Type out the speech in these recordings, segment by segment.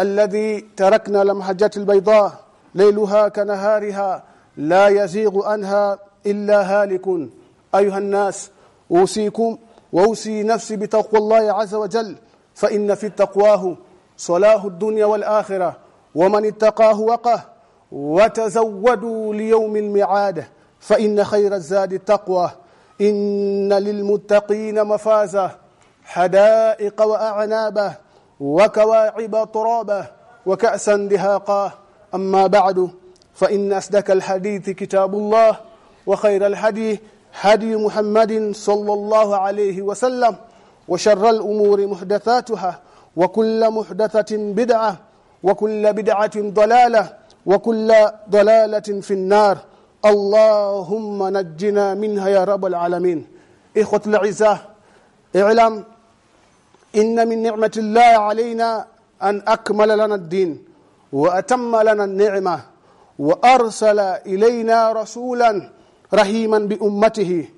الذي تركنا لمحجه البيضاء ليلها كنهارها لا يزيغ عنها إلا هالك. أيها الناس أوصيكم وأوصي نفسي بتقوى الله عز وجل فإن في التقواه صلاح الدنيا والآخرة ومن اتقاه وقه وتزودوا ليوم المعاد فإن خير الزاد التقوى. إن للمتقين مفازة حدائق وأعنابه وكواعب ترابه وكأسا دهاقا. أما بعد فإن أصدق الحديث كتاب الله وخير الحديث هدي محمد صلى الله عليه وسلم وشر الأمور محدثاتها وكل محدثة بدعة وكل بدعة ضلالة وكل ضلالة في النار. اللهم نجنا منها يا رب العالمين. إخوة العزاء اعلم إن من نعمة الله علينا أن أكمل لنا الدين وأتم لنا النعمة وأرسل إلينا رسولا رحيما بأمته.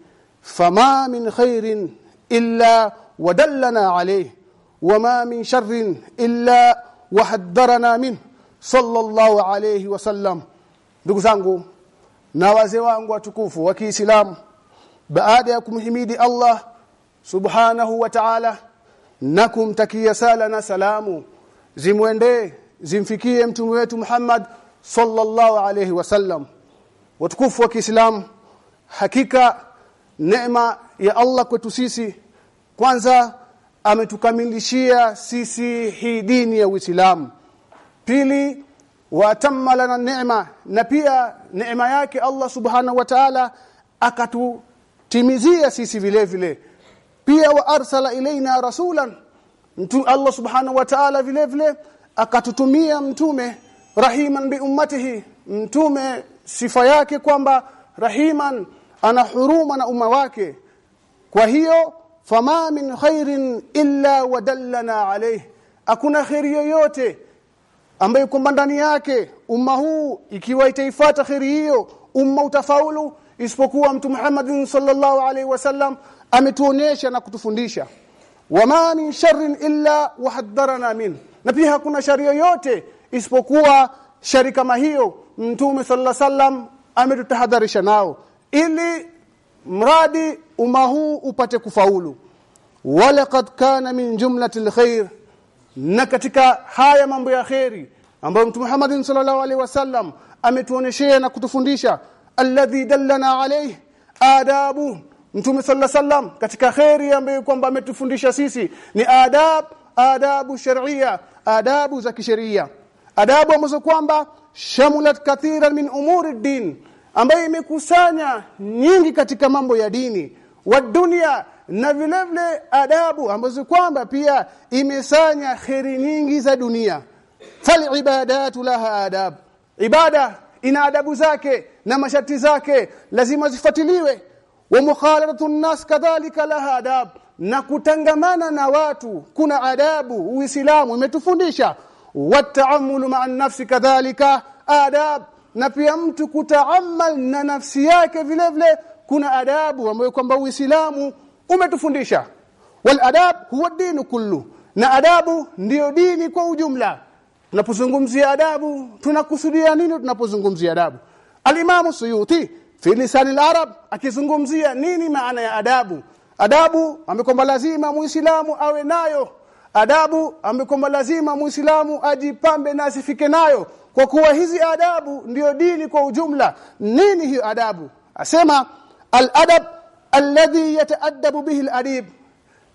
فما من خير إلا ودلنا عليه وما من شر إلا وحذرنا منه. صلى الله عليه وسلم. ndugu zangu na wazee wangu watukufu wa Kiislamu subhanahu wa ta'ala na kumtakia sala na salamu zimwendee zimfikie mtume wetu Muhammad sallallahu alayhi wasallam watukufu wa Kiislamu hakika neema ya Allah kwetu sisi kwanza ametukamilishia sisi hii dini ya Uislamu. Pili watamma lana neema na pia neema yake Allah subhanahu wa ta'ala akatutimizia sisi vile vile pia wa arsala ilaina rasulan mtu Allah subhanahu wa ta'ala vile vile akatutumia mtume rahiman bi ummatihi. Mtume sifa yake kwamba rahiman ana huruma na umma wake. Kwa hiyo fama min khairin illa wadallana alayh. Hakuna khairi yoyote ambayo kwamba ndani yake umma huu ikiwa itaifuata khairi hiyo umma utafaulu isipokuwa mtu Muhammad sallallahu alaihi wasallam ametuonesha na kutufundisha. Wama min sharrin illa wahadharana min. Na pia hakuna shari yoyote isipokuwa shari kama hiyo mtume sallallahu wasallam ametutahadharisha nao. Ili mradi umma huu upate kufaulu. Walaqad kana min jumlati alkhair na katika haya mambo ya khairi ambayo mtume Muhammad sallallahu alaihi wasallam ametuoneshea na kutufundisha alladhi dallana alayhi adabu mtume alaihi wasallam katika kheri ambayo kwamba ametufundisha sisi ni adab adabu sharia adabu za kisheria. Adabu ambazo kwamba shamulat kathiran min umuri din ambayo imekusanya nyingi katika mambo ya dini wa dunia na vile vile adabu ambazo kwamba pia imesanya kheri nyingi za dunia. Fal ibadatu laha adab. Ibada ina adabu zake na masharti zake lazima zifuatiliwe wa mukhalatatu nas kadhalika laha adab. Na kutangamana na watu kuna adabu uislamu imetufundisha. Wataamulu ma'a nafsi kadhalika adab. Na pia mtu kutaamal na nafsi yake vile vile kuna adabu ambayo kwamba uislamu umetufundisha. Wal adab huwa dinu kullu. Na adabu ndiyo dini kwa ujumla. Tunapozungumzia adabu tunakusudia nini tunapozungumzia adabu? Alimamu suyuti fi lisan al-arab akizungumzia nini maana ya adabu. Adabu amekwamba lazima muislamu awe nayo. Adabu amekwamba lazima muislamu ajipambe na asifike nayo. Kwa kuwa hizi adabu ndiyo dini kwa ujumla. Nini hiyo adabu? Asema al-adab alladhi yataaddabu bihi al-adib.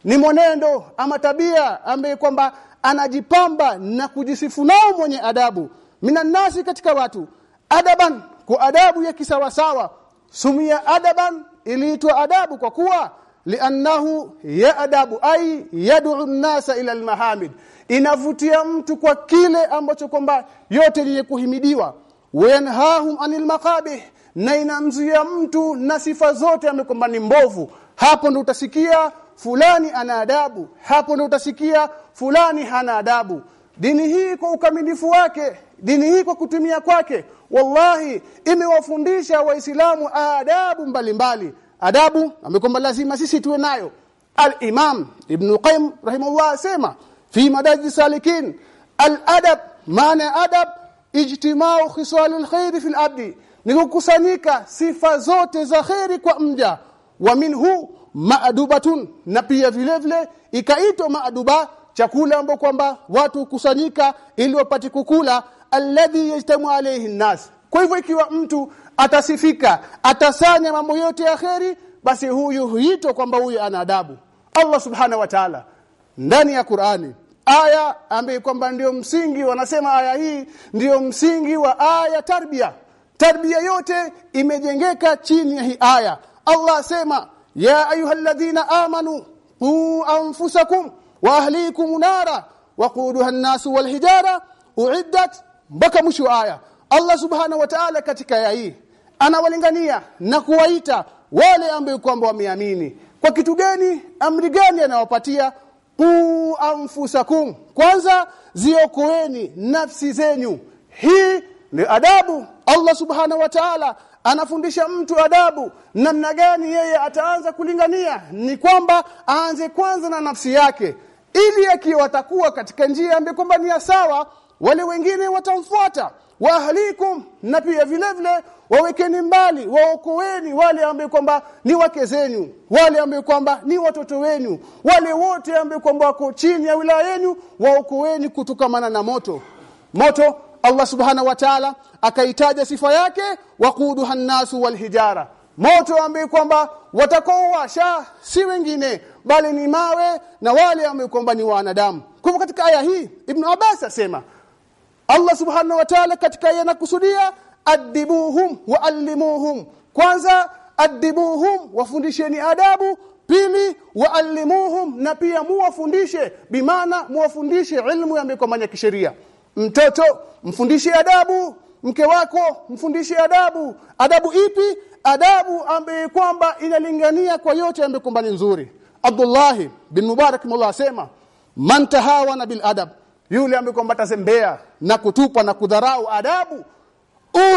Ni mwenendo ama tabia ambaye kwamba anajipamba na kujisifu nao mwenye adabu. Minannasi katika watu. Adaban kwa adabu ya kisawasawa sumia adaban iliitwa adabu kwa kuwa liannahu yaadabu ay yad'u an-nasa ila al-mahamid. Inavutia mtu kwa kile ambacho kwamba yote yenye kuhimidiwa. Wayanhahum anil maqabih na inamzuia mtu na sifa zote amekwamba ni mbovu. Hapo ndo utasikia fulani ana adabu hapo ndo utasikia fulani hana adabu dini hii kwa ukamilifu wake dini hii kwa kutumia kwake wallahi imewafundisha waislamu adabu mbalimbali. Adabu amekomba lazima sisi tuwe nayo. Al-imam ibn qayyim rahimahullah asema fi madaj salikin al-adab maana adab ijtimau khisalul khair fi abdi ni kukusanyika sifa zote za khairi kwa mja. Wa minhu maadubatun na pia vile vile ikaitwa maaduba chakula ambao kwamba watu kusanyika ili wapate kukula alladhi yajtamu alayhi nas kwa hivyo ikiwa mtu atasifika atasanya mambo yote ya kheri basi huyu huitwa kwamba huyu ana adabu. Allah subhana wa ta'ala ndani ya Qur'ani aya ambayo kwamba ndio msingi wanasema aya hii ndio msingi wa aya tarbia tarbia yote imejengeka chini ya hii aya. Allah asema ya ayyuhalladhina amanu qu anfusakum wa ahlikum nara waquduha an-nas wal hijara uiddat mpaka mwisho aya. Allah subhanahu wa ta'ala katika aya hii anawalingania na kuwaita wale ambao kwamba wameamini. Kwa kitu gani amri gani anawapatia? Qu anfusakum. Kwanza ziokoeni nafsi zenyu hii ni adabu. Allah subhanahu wa ta'ala anafundisha mtu adabu. Namna gani yeye ataanza kulingania? Ni kwamba aanze kwanza na nafsi yake ili akiwa watakuwa katika njia ambayo kwamba ni sawa wale wengine watamfuata. Wa ahlikum na pia vile vile wawekeni mbali waokoeni wale ambao kwamba ni wake zenu wale ambao kwamba ni watoto wenu wale wote ambao kwamba wako chini ya wilaya yenu waokoeni kutokamana na moto. Moto Allah subhana wa ta'ala akaitaja sifa yake waquduhan nasu wal hijara moto ambaye kwamba watakaowasha si wengine bali ni mawe na wale ambao kwamba ni wanadamu. Kwa katika aya hii Ibn Abbas asema Allah subhanahu wa ta'ala katika aya nakusudia adibuhum wa allimuhum. Kwanza adibuhum wafundisheni adabu. Pili waalimuhum na pia muwafundishe bimaana muwafundishe ilmu ya mikomanya kisheria. Mtoto mfundishe adabu. Mke wako mfundishe adabu. Adabu ipi adabu ambaye kwamba inalingania kwa yote ambaye kwamba ni nzuri. Abdullah bin Mubarak mullah asema man tahawana bil adab yule ambaye kwamba tasembea na kutupa na kudharau adabu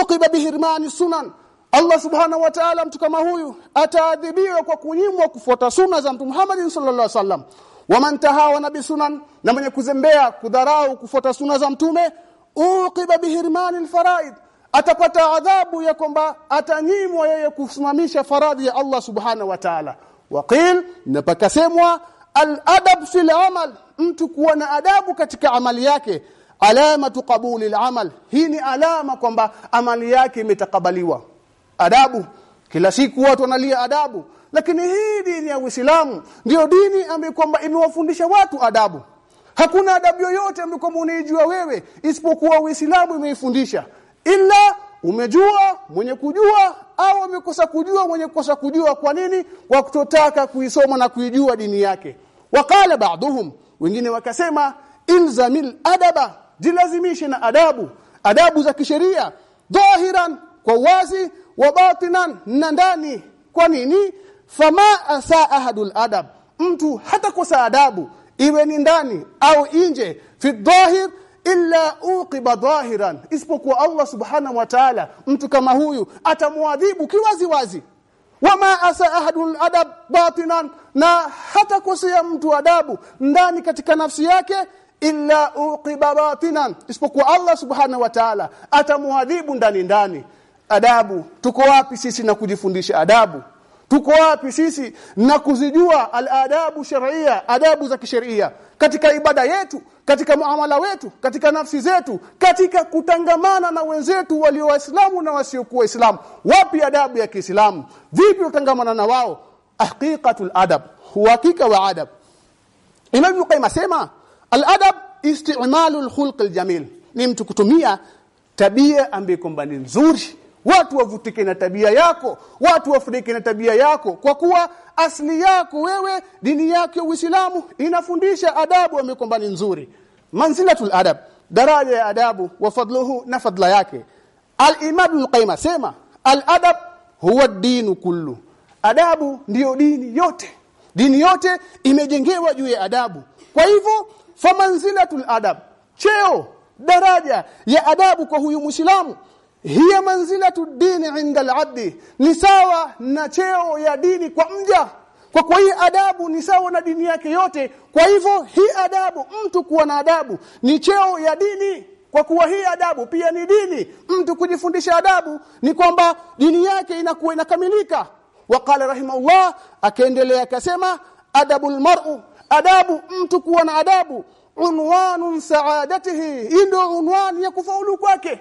uqiba bihirmani sunan. Allah subhanahu wa ta'ala mtu kama huyu ataadhibiwa kwa kunyimwa kufuata sunna za Mtume Muhammad sallallahu alaihi wasallam. Waman tahawana bisunan na mwenye kuzembea kudharau kufuata sunna za mtume uqiba bihirmani alfaraid atapata adhabu ya kwamba atanyimwa yeye kusimamisha faradhi ya Allah subhana wa ta'ala. Waqil na pakasemwa al-adab fil amal mtu kuwa na adabu katika amali yake. Alama tuqabuli al-amal hii ni alama kwamba amali yake imetakabaliwa. Adabu kila siku watu wanalia adabu lakini hii dini ya Uislamu ndio dini ambayo kwamba imewafundisha watu adabu. Hakuna adabu yoyote ambayo kwamba unaijua wewe isipokuwa Uislamu imeifundisha ila umejua mwenye kujua au umekosa kujua mwenye kukosa kujua kwa nini? Kwa kutotaka kuisoma na kuijua dini yake. Waqala baaduhum wengine wakasema ilzamil adaba jilazimishe na adabu. Adabu za kisheria dhahiran kwa wazi wa batinan na ndani. Kwa nini? Fama asa ahadul adab mtu hata kosa adabu iwe ni ndani au nje. Fi dhahir illa uqiba dhahiran isipokuwa Allah subhanahu wa ta'ala mtu kama huyu atamwadhibu kiwazi wazi wama asa ahadul adab batinan na hata kosea mtu adabu ndani katika nafsi yake illa uqiba batinan isipokuwa Allah subhanahu wa ta'ala atamwadhibu ndani ndani. Adabu tuko wapi sisi na kujifundisha adabu tuko wapi sisi na kuzijua al-adabu shar'ia adabu za kisheria katika ibada yetu katika muamala wetu katika nafsi zetu katika kutangamana na wenzetu walio waislamu na wasiokuwa waislamu. Wapi adabu ya Kiislamu? Vipi utangamana na wao? Haqiqatul adab uhakika wa adab. Imam Ibn asema al-adab al-khulq al-jamil ni mtu kutumia tabia ambayo kwamba nzuri watu wavutike na tabia yako. Watu wafurike na tabia yako. Kwa kuwa asili yako wewe dini yako ya Uislamu inafundisha adabu amekwamba ni nzuri. Manzilatul adab daraja ya adabu wa fadluhu na fadla yake. Al-imam al-qayyim sema al-adab huwa dinu kullu. Adabu ndiyo dini yote. Dini yote imejengewa juu ya adabu. Kwa hivyo famanzilatul adab cheo daraja ya adabu kwa huyu muislamu hiya manzilatu dini inda al-abdi ni sawa na cheo ya dini kwa mja. Kwa kwa hii adabu ni sawa na dini yake yote. Kwa hivyo hii adabu mtu kuwa na adabu ni cheo ya dini. Kwa kuwa hii adabu pia ni dini. Mtu kujifundisha adabu ni kwamba dini yake inakuwa inakamilika. Waqala rahimahullah akaendelea akasema adabul mar'u. Adabu mtu kuwa na adabu. Unwanun saadatihi. Ndio unwani ya kufaulu kwake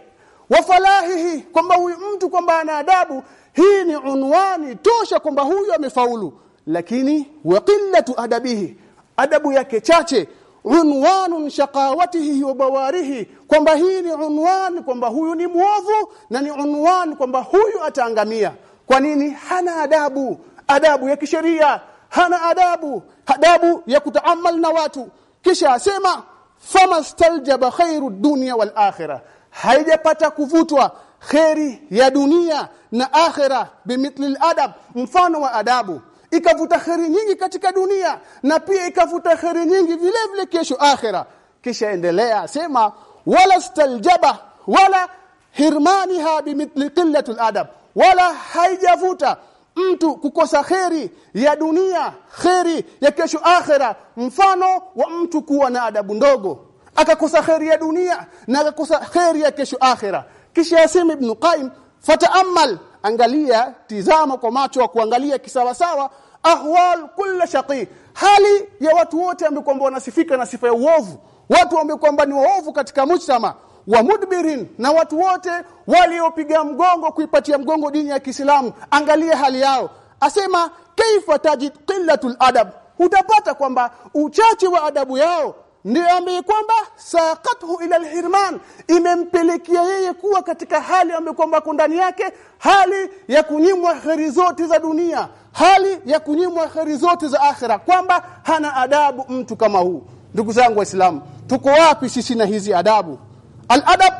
wa falahihi kwamba huyu mtu kwamba ana adabu hii ni unwani tosha kwamba huyu amefaulu. Lakini wa qillatu adabihi adabu yake chache unwanun shaqawatihi wa bawarihi kwamba hii ni unwani kwamba huyu ni muovu na ni unwani kwamba huyu ataangamia. Kwa nini? Hana adabu. Adabu ya kisheria hana adabu. Adabu ya kutaamal na watu. Kisha asema famastaljaba khairu dunya wal akhirah haijapata kuvutwa kheri ya dunia na akhera bimithli adab mfano wa adabu. Ikavuta kheri nyingi katika dunia na pia ikavuta kheri nyingi vile vile kesho akhera. Kisha endelea sema wala staljaba wala hirmaniha bimithli qillatul adab. Wala haijavuta mtu kukosa kheri ya dunia kheri ya kesho akhera mfano wa mtu kuwa na adabu ndogo akakosa kheri ya dunia na akakosa kheri ya kesho akhira kisha yasema ibn qaim fataamal angalia tizama kwa macho wa kuangalia kisawa sawa ahwal kulla shaqi. Hali ya watu wote ambao kwamba wanasifika na sifa ya uovu. Watu ambao kwamba ni waovu katika mujtama wa mudbirin na watu wote waliopiga mgongo kuipatia mgongo dini ya Kiislamu. Angalia hali yao. Asema kaifa tajid qillatul adab? Utapata kwamba uchache wa adabu yao ndio ambaye kwamba saqathu ila alhirman imempelekea yeye kuwa katika hali ambayo kwamba ndani yake hali ya kunyimwa kheri zote za dunia hali ya kunyimwa kheri zote za akhira kwamba hana adabu mtu kama huu. Ndugu zangu waislamu tuko wapi sisi na hizi adabu? Aladab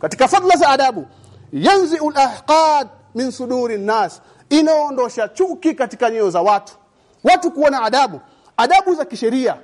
katika fadla za adabu yanzi alahqad min suduri nas inaondosha chuki katika nyoyo za watu. Watu kuona adabu adabu za kisheria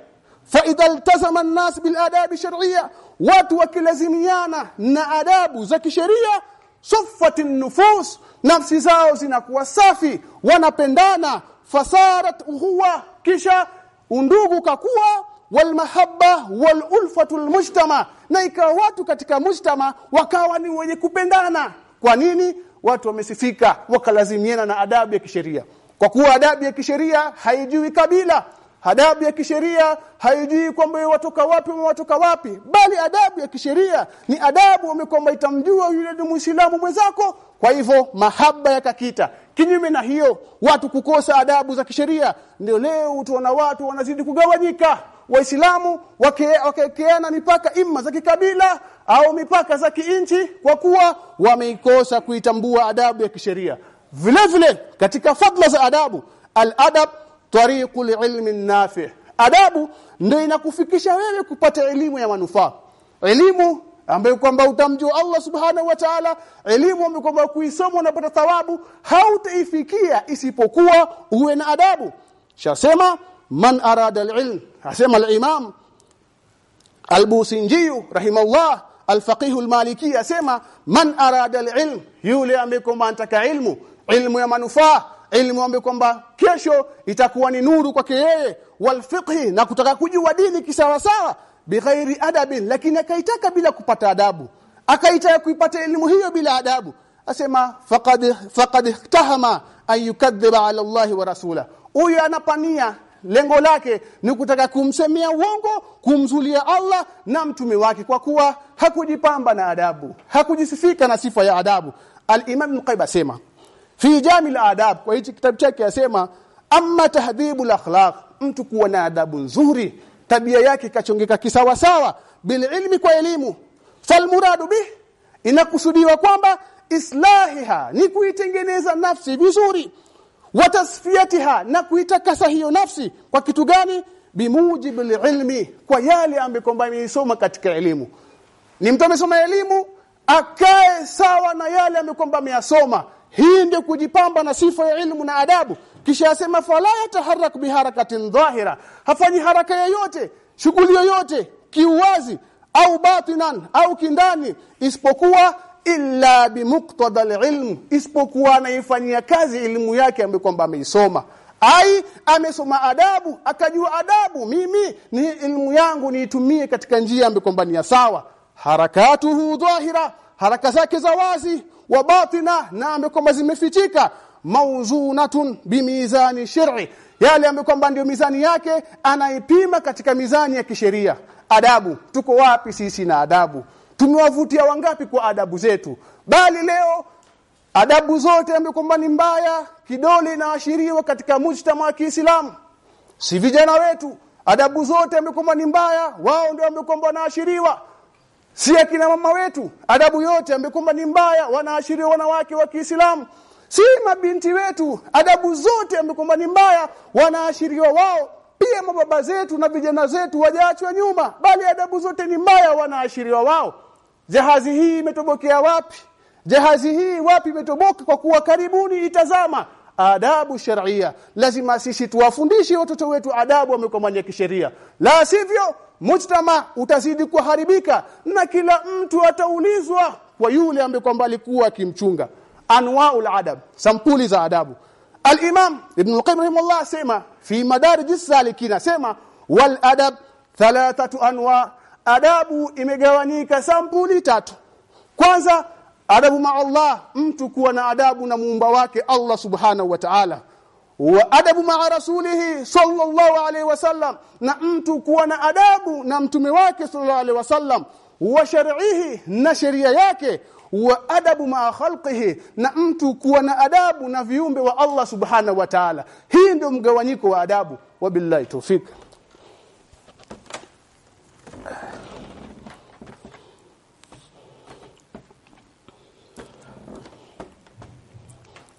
fa idha iltazama an-nas bil adabi shar'iyya watu wakilazimiana na adabu za kisheria suffatin nufus nafsi zao zinakuwa safi wanapendana fasarat huwa kisha undugu kakuwa walmahabba walulfatul mujtama na ikawa watu katika mujtama wakawa ni wenye kupendana. Kwa nini? Watu wamesifika wakalazimiana na adabu ya kisheria. Kwa kuwa adabu ya kisheria haijui kabila adabu ya kisheria haijui kwamba watoka wapi watoka wapi bali adabu ya kisheria ni adabu amekwamba itamjua yule ni muislamu mwenzako. Kwa hivyo mahaba yakakita kinyume na hiyo watu kukosa adabu za kisheria ndio leo utaona watu wanazidi kugawanyika. Waislamu wakekeana mipaka imma za kikabila au mipaka za kiinchi kwa kuwa wameikosa kuitambua adabu ya kisheria. Vile vile katika fadla za adabu al-adab tariqul ilmi nafi adabu ndio inakufikisha wewe kupata elimu ya manufaa. Elimu ambayo kwamba utamjua Allah subhanahu wa ta'ala elimu ambayo kwamba kuisoma unapata thawabu hautaifikia isipokuwa uwe na adabu. Shasema man arada alilm asema alimam albusinji rahimallah alfaqih almaliki asema man arada alilm yule ambaye kwamba anataka ilmu ilmu ya manufaa ilmu ambayo kwamba kesho itakuwa ni nuru kwake yeye walfiqhi na kutaka kujua dini kisawasawa bighairi adabin lakini akaitaka bila kupata adabu. Akaitaka kuipata elimu hiyo bila adabu. Asema faqad faqad ihtahama an yukadhiba ala Allah wa rasula huyu anapania. Lengo lake ni kutaka kumsemea uongo kumzulia Allah na mtume wake kwa kuwa hakujipamba na adabu hakujisifika na sifa ya adabu. Al-imam asema fi jami adab kwa hichi kitabu chake asema amma tahdhibu akhlaq mtu kuwa na adabu nzuri tabia yake kachongeka kisawa sawa bil ilmi kwa elimu. Falmuradu bih inakusudiwa kwamba islahiha ni kuitengeneza nafsi vizuri watasfiyatiha na kuitakasa hiyo nafsi. Kwa kitu gani? Bimujibu ilmi kwa yale ambayo kwamba katika elimu. Ni mtu amesoma elimu akae sawa na yale ambayo kwamba ameyasoma hii ndio kujipamba na sifa ya ilmu na adabu. Kisha asema fala yataharak biharakatin dhahira hafanyi haraka yoyote shughuli yoyote kiuwazi au batinan au kindani isipokuwa illa bimuktada alilm. Isipokuwa anaifanyia kazi elimu yake ambayo kwamba ameisoma. Ai amesoma adabu akajua adabu mimi ni elimu yangu niitumie katika njia ambayo kwamba ni sawa. Harakatuhu dhahira haraka zake za wazi wa batina na ambayo kwamba zimefichika. Mauzunatun bimizani shar'i yale ambayo kwamba ndio mizani yake anaipima katika mizani ya kisheria. Adabu tuko wapi sisi na adabu? Tumewavutia wangapi kwa adabu zetu? Bali leo adabu zote ambayo kwamba ni mbaya kidole inaashiriwa katika mujtama wa Kiislamu. Si vijana wetu adabu zote ambayo kwamba ni mbaya wao ndio ambao kwamba wanaashiriwa si akina mama wetu adabu yote ambayo kwamba ni mbaya wanaashiria wanawake wa Kiislamu. Si mabinti wetu adabu zote ambayo kwamba ni mbaya wanaashiriwa wao. Pia mababa zetu na vijana zetu wajaachwa nyuma bali adabu zote ni mbaya wanaashiriwa wao. Jahazi hii imetobokea wapi? Jahazi hii wapi imetoboka? Kwa kuwa karibuni itazama. Adabu sharia. Lazima sisi tuwafundishe watoto wetu adabu wamekomania kisheria. La sivyo mujtama utazidi kuharibika na kila mtu ataulizwa kwa yule ambaye kwamba alikuwa akimchunga. Anwaul adab sampuli za adabu. Al-imam ibn al-qayyim rahimahullah sema fi madarij as-salikin sema wal adab thalathatu anwa adabu imegawanyika sampuli tatu. Kwanza adabu ma Allah mtu kuwa na adabu na muumba wake Allah subhanahu wa ta'ala wa adabu ma'a rasulihi sallallahu alaihi wasallam. Na mtu kuwa na adabu na mtume wake sallallahu alaihi wasallam. Wa shar'ihi na sheria yake. Wa adabu ma'a khalqihi. Na mtu kuwa na adabu na viumbe wa Allah subhanahu wa ta'ala. Hii ndio mgawanyiko wa adabu. Wabillahi tawfik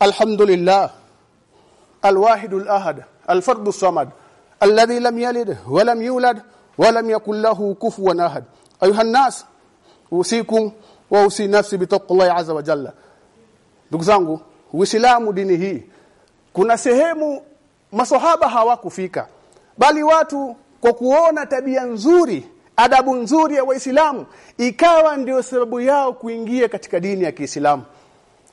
Alhamdulillah. الواحد الأحد الفرد الصمد الذي لم يلد ولم يولد ولم يكن له كفوا أحد أيها الناس أوصيكم وأوصي نفسي بتقوى الله عز وجل ndugu zangu uislamu dini hii kuna sehemu maswahaba hawakufika bali watu kwa kuona tabia nzuri adabu nzuri ya waislamu ikawa ndio sababu yao kuingia katika dini ya Kiislamu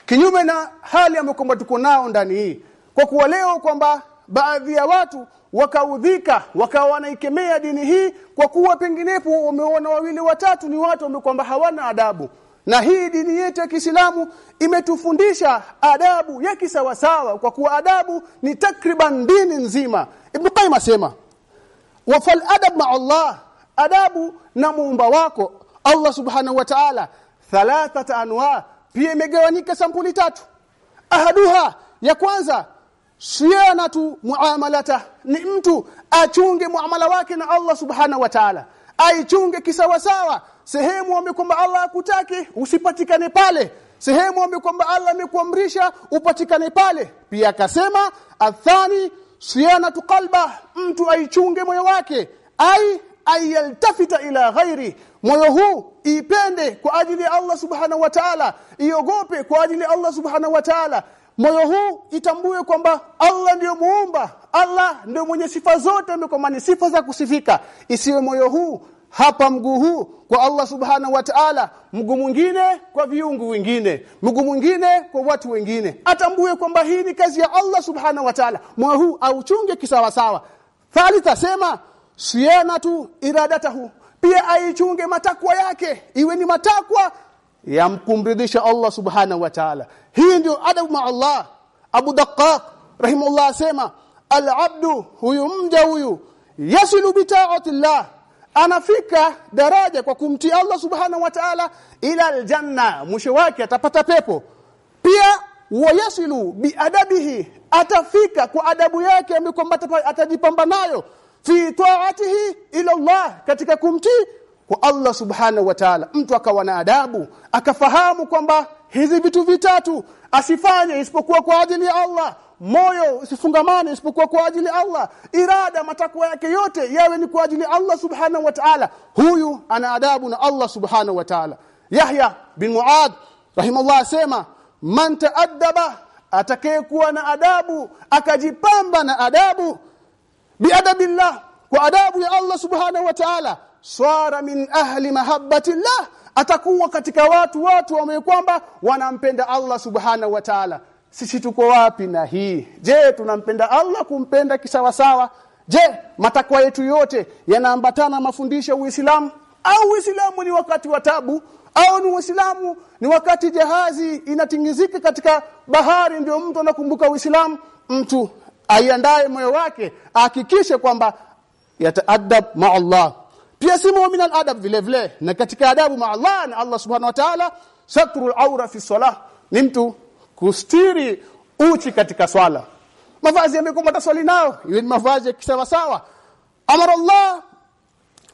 kinyume na hali ambayo kwamba tuko nao ndani hii kwa kuwa leo kwamba baadhi ya watu wakaudhika wakawa wanaikemea dini hii kwa kuwa penginepo wameona wawili watatu ni watu ambao kwamba hawana adabu. Na hii dini yetu ya Kiislamu imetufundisha adabu ya kisawasawa kwa kuwa adabu ni takriban dini nzima. Ibn Qayyim asema wa fal adab ma Allah adabu na muumba wako Allah subhanahu wa ta'ala thalathata anwa pia imegawanyika sampuli tatu. Ahaduha ya kwanza siyanatu muamalata. Ni mtu achunge muamala wake na Allah subhanahu wa ta'ala. Aichunge kisawasawa. Sehemu amekwamba kwamba Allah akutaki usipatikane pale. Sehemu amekwamba kwamba Allah amekuamrisha upatikane pale. Pia akasema athani siyanatu qalba. Mtu aichunge moyo wake. Ai ayaltafita ila ghairi. Moyo huu ipende kwa ajili ya Allah subhanahu wa ta'ala. Iogope kwa ajili ya Allah subhanahu wa ta'ala moyo huu itambue kwamba Allah ndiyo muumba. Allah ndiyo mwenye sifa zote ndio sifa za kusifika. Isiwe moyo huu hapa mguu huu kwa Allah subhanahu wa ta'ala mguu mwingine kwa viungu wengine mguu mwingine kwa watu wengine. Atambue kwamba hii ni kazi ya Allah subhanahu wa ta'ala. Moyo huu auchunge kisawa sawa thalitha sema siyanatu iradatahu. Pia aichunge matakwa yake. Iwe ni matakwa yamkumridhisha Allah subhanahu wa ta'ala. Hii ndio adabu ma Allah. Abu Daqqaq rahimahullah asema al-abdu huyu mja huyu yasilu bi ta'atillah anafika daraja kwa kumtii Allah subhanahu wa ta'ala ila aljanna. Mwisho wake atapata pepo. Pia wa wayasilu biadabihi atafika kwa adabu yake ambayo atajipamba nayo. Fi ta'atihi ila Allah katika kumtii kwa Allah subhanahu wa ta'ala mtu akawa na adabu akafahamu kwamba hizi vitu vitatu asifanye isipokuwa kwa ajili ya Allah moyo usifungamane isipokuwa kwa ajili ya Allah irada matakwa yake yote yawe ni kwa ajili ya Allah subhanahu wa ta'ala. Huyu ana adabu na Allah subhanahu wa ta'ala. Yahya bin Muad rahimahullah asema man ta'addaba atakayekuwa na adabu akajipamba na adabu biadabillah kwa adabu ya Allah subhanahu wa ta'ala swara min ahli mahabbati llah atakuwa katika watu watu ambao kwamba wanampenda Allah subhanahu wa ta'ala. Sisi tuko wapi na hii? Je tunampenda Allah kumpenda kisawasawa? Je matakwa yetu yote yanaambatana mafundisho ya Uislamu? Au Uislamu ni wakati wa tabu? Au ni Uislamu ni wakati jahazi inatingizika katika bahari ndio mtu anakumbuka Uislamu? Mtu aiandae moyo wake ahakikishe kwamba yataadab ma Allah pia si mu'min al-adab vile vile. Na katika adabu ma Allah na Allah subhanahu wa ta'ala satrul aura fi salah. Ni mtu kustiri uchi katika swala. Mavazi yamekuwa taswali nao. Iwe ni mavazi kisawa sawa amara Allah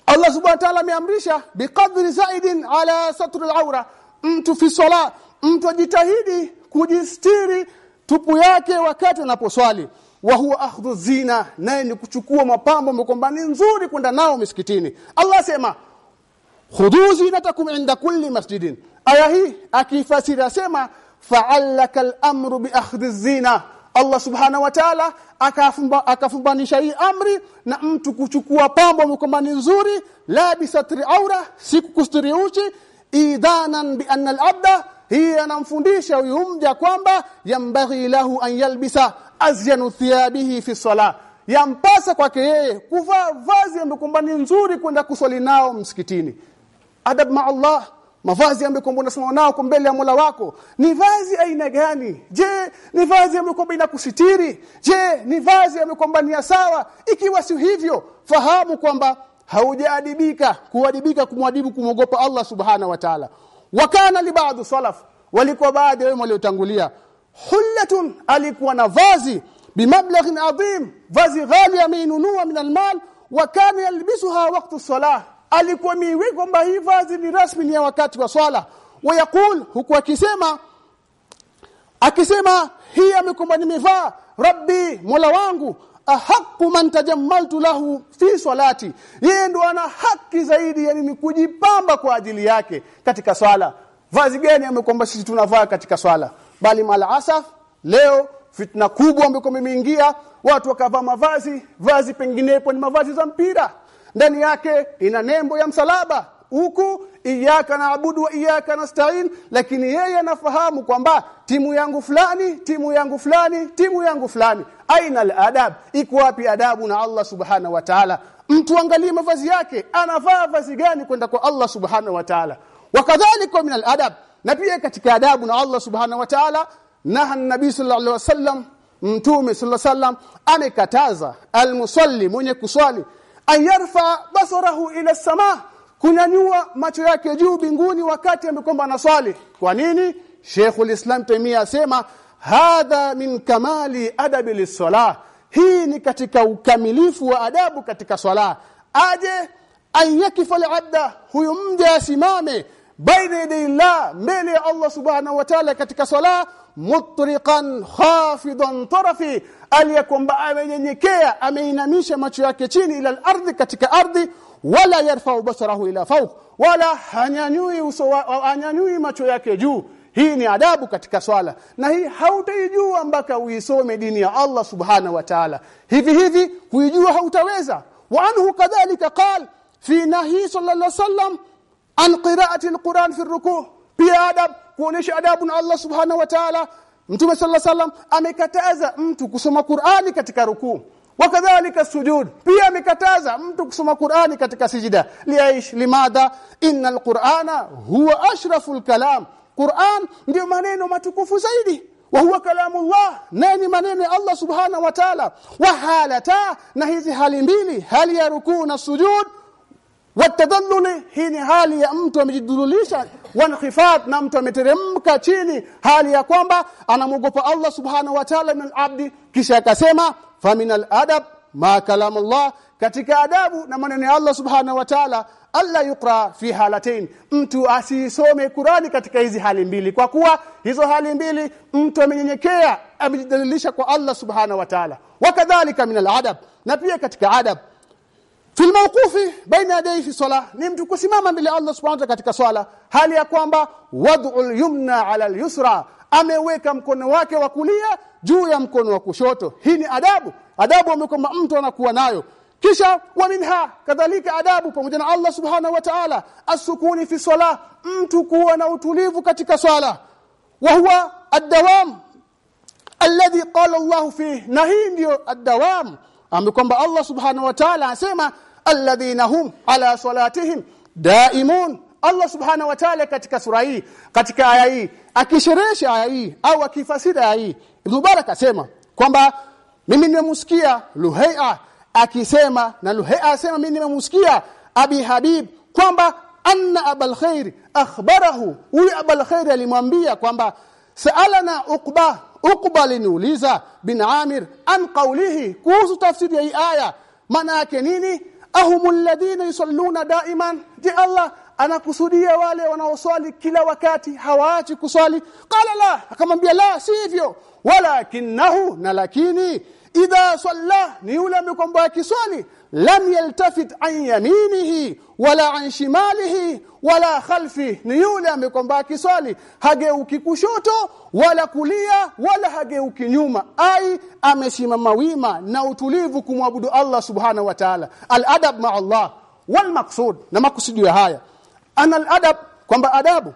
Allah subhanahu wa ta'ala ameamrisha biqadri zaidin ala satrul aura. Mtu fi salah mtu ajitahidi kujistiri tupu yake wakati anaposwali wa huwa akhdhu zina naye ni kuchukua mapambo mkombani nzuri kwenda nao misikitini. Allah sema khudhu zinatakum inda kulli masjidin. Aya hii akifasiri asema fa'allaka al-amru bi akhdhi zina. Allah subhanahu wa ta'ala akafumbanisha hii amri na mtu kuchukua pambo mkombani nzuri la bisatri aura siku kustiri uchi idanan bi anna al-abda hii anamfundisha huyu mja kwamba yambaghi lahu an yalbisa azyanu thiyabihi fi salah yampasa kwake yeye kuvaa vazi ambekumbani nzuri kwenda kuswali nao msikitini. Adab ma Allah mavazi ambayo unasimama nao kwa mbele ya Mola wako ni vazi aina gani? Je ni vazi ambayo inakusitiri? Je ni vazi ambayo ni sawa? Ikiwa si hivyo fahamu kwamba haujaadibika kuadibika kumwadibu kumogopa Allah subhana wa ta'ala wakana li baadhi salaf walikuwa baadhi wao waliotangulia. Hullatun alikuwa na vazi bimablaghin adhim vazi ghali ameinunua min almal wa kana yalbisuha waqtu salah. Alikuwa miwi kwamba hii vazi ni rasmi ni ya wakati wa swala. Wayakul huku akisema akisema hii amekomba nimevaa rabbi mola wangu ahaqu man tajammaltu lahu fi salati. Yeye ndo ana haki zaidi ya mimi kujipamba kwa ajili yake katika swala. Vazi gani amekomba sisi tunavaa katika swala? Bali malasaf leo fitna kubwa ambayo imeingia watu wakavaa mavazi vazi penginepo ni mavazi za mpira. Ndani yake ina nembo ya msalaba huku iyaka naabudu wa iyaka nasta'in lakini yeye anafahamu kwamba timu yangu fulani timu yangu fulani timu yangu fulani. Aina aladab? Iko wapi adabu na Allah subhanahu wa ta'ala? Mtu angalie mavazi yake anavaa vazi gani kwenda kwa Allah subhanahu wa ta'ala? Wakadhalika min aladab. Na pia katika adabu na Allah subhanahu wa ta'ala naha nabii sallallahu alaihi wasallam mtume sallallahu alaihi wasallam amekataza almusalli mwenye kuswali ayarfa basarahu ila sama kunyanyua macho yake juu binguni wakati amekomba anaswali kwa nini? Sheikhul Islam Taimia asema hadha min kamali adabi lisalah hii ni katika ukamilifu wa adabu katika swala. Aje ayakifa al-abda huyu mja asimame baina yaday llah mbele ya Allah subhanahu wa ta'ala katika swala mutriqan khafidan tarafi aliyakwamba amenyenyekea ameinamisha macho yake chini ila ardhi katika ardhi wala yarfa'u basarahu ila fawq wala hanyanyui uso hanyanyui macho yake juu. Hii ni adabu katika swala na hii hautaijua mpaka uisome dini ya Allah subhana wa ta'ala. Hivi hivi kuijua hautaweza. Wa anhu kadhalika qal fi nahi sallallahu alaihi wasallam an qira'ati alquran fi ruku. Pia adab kuonesha adabu na Allah subhana wa ta'ala. Mtume sallallahu alaihi wasallam amekataza mtu kusoma Qur'ani katika rukuu wakadhalika sujud. Pia amekataza mtu kusoma Qur'ani katika sijida. Liaish limadha? Innal qur'ana huwa ashraful kalam. Qur'an ndio maneno matukufu zaidi. Wa huwa kalamullah. Nani maneno Allah subhana wa ta'ala. Wa halata. Na hizi hali mbili hali ya rukuu na sujud. Watadallul hii ni hali ya mtu amejidhululisha. Wankhifat na mtu ameteremka chini. Hali ya kwamba anamwogopa Allah subhana wa ta'ala min abdi kisha akasema faminal adab ma kalam Allah katika adabu na maneno ya Allah subhanahu wa ta'ala alla yuqra fi halatain mtu asisome Qurani katika hizi hali mbili. Kwa kuwa hizo hali mbili mtu amenyenyekea amejidalilisha kwa Allah subhanahu wa ta'ala. Wakadhalika min aladab na pia katika adab. Fi mawqufi baina yadayhi fi salah ni mtu kusimama mbele Allah subhanahu wa ta'ala katika swala hali ya kwamba wad'u yumna ala al-yusra ameweka mkono wake wa kulia juu ya mkono wa kushoto. Hii ni adabu. Adabu ambayo kwamba mtu anakuwa nayo. Kisha wa minha kadhalika adabu pamoja na Allah subhanahu wa ta'ala. Asukuni fi sala, mtu kuwa na utulivu katika swala. Wa huwa ad-dawam alladhi qala Allah fi na hii ndio ad-dawam amekwamba Allah subhanahu wa ta'ala anasema alladhina hum ala salatihim daimun. Allah subhanahu wa ta'ala katika sura hii katika aya hii akisherehesha aya hii au akifasiri aya hii Ibn Mubarak asema kwamba mimi nimemsikia Luhai'a akisema na Luhai'a asema mimi nimemsikia Abi Habib kwamba anna Abul Khair akhbarahu. Huyu Abul Khair alimwambia kwamba saalana Uqba Uqba aliniuliza bin Amir an qawlihi kuhusu tafsiri ya aya maana yake nini? Ahumul ladina yusalluna daiman je Allah anakusudia wale wanaoswali kila wakati hawaachi kuswali. Qala la akamwambia la sivyo walakinahu na lakini idha salla ni yule amekwamba akiswali lam yaltafit an yaminihi wala an shimalihi wala khalfi ni yule amekwamba akiswali. Hageuki kushoto wala kulia wala hageuki nyuma. Ai amesimama wima na utulivu kumwabudu Allah subhanahu wa ta'ala. Al-adab ma Allah wal maqsud na haya ana al-adab kwamba adabu.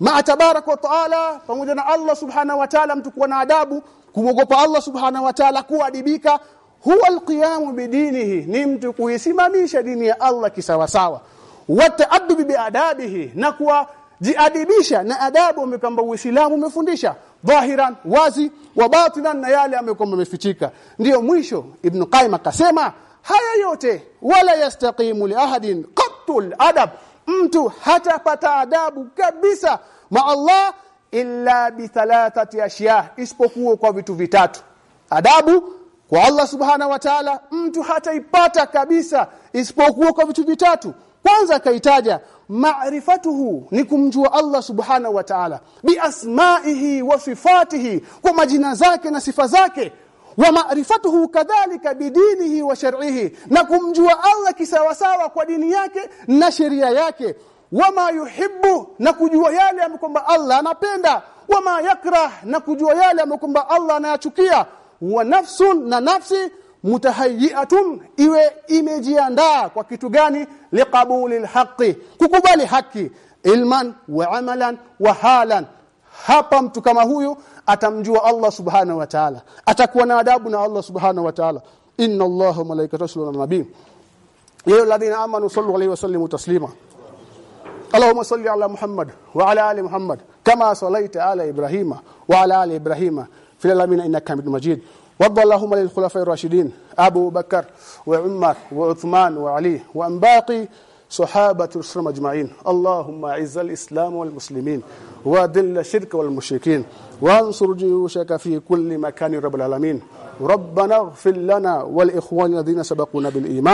Ma tabarak wa taala pamoja na Allah subhanahu wa ta'ala mtu kuwa na adabu kumwogopa Allah subhanahu wa ta'ala kuadibika huwa alqiyamu bidinihi ni mtu kuisimamisha dini ya Allah kisawasawa. Wataadubi biadabihi na kuwa jiadibisha na adabu amekamba Uislamu umefundisha. Dhahiran wazi wa batinan na yale amekwamba amefichika ndiyo mwisho Ibn Qayyim akasema haya yote wala yastaqimu li ahadin qattul adab mtu hatapata adabu kabisa ma Allah illa bi thalathati ashiya isipokuwa kwa vitu vitatu. Adabu kwa Allah subhana wa ta'ala mtu hataipata kabisa isipokuwa kwa vitu vitatu. Kwanza kaitaja maarifatuhu ni kumjua Allah subhana wa ta'ala bi asma'ihi wa sifatihi kwa majina zake na sifa zake wa maarifatuhu kadhalika bidinihi wa shar'ihi na kumjua Allah kisawasawa kwa dini yake na sheria yake. Wama yuhibbu na kujua yale amkwamba Allah anapenda. Wama yakrah na kujua yale amkwamba Allah anayachukia. Wa nafsun na nafsi mutahayyiatun iwe imejiandaa kwa kitu gani? Liqabulil haqqi kukubali haki. Ilman wa amalan wa halan hapa mtu kama huyu atamjua Allah subhanahu wa ta'ala atakuwa na adabu na Allah subhanahu wa ta'ala inna Allaha malaikatahu yusalluna ala nabii ya alladhina amanu sallu alayhi wa sallimu taslima اللهم صل على محمد وعلى ال محمد كما صليت على ابراهيم وعلى ال ابراهيم في العالمين انك حميد مجيد وارض اللهم للخلفاء الراشدين ابو بكر وعمر وعثمان وعلي وان باقي صحابة الرسول اجمعين اللهم أعز الإسلام والمسلمين وأذل الشرك والمشركين وانصر جيوشك في كل مكان رب العالمين. ربنا اغفر لنا والاخوان الذين سبقونا بالإيمان.